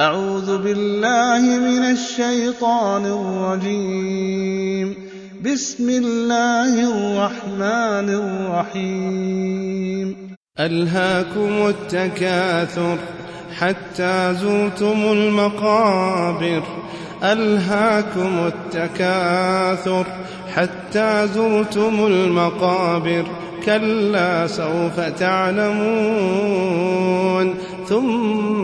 أعوذ بالله من الشيطان الرجيم. بسم الله الرحمن الرحيم. ألهاكم التكاثر حتى زرتم المقابر. ألهاكم التكاثر حتى زرتم المقابر. كلا سوف تعلمون. ثم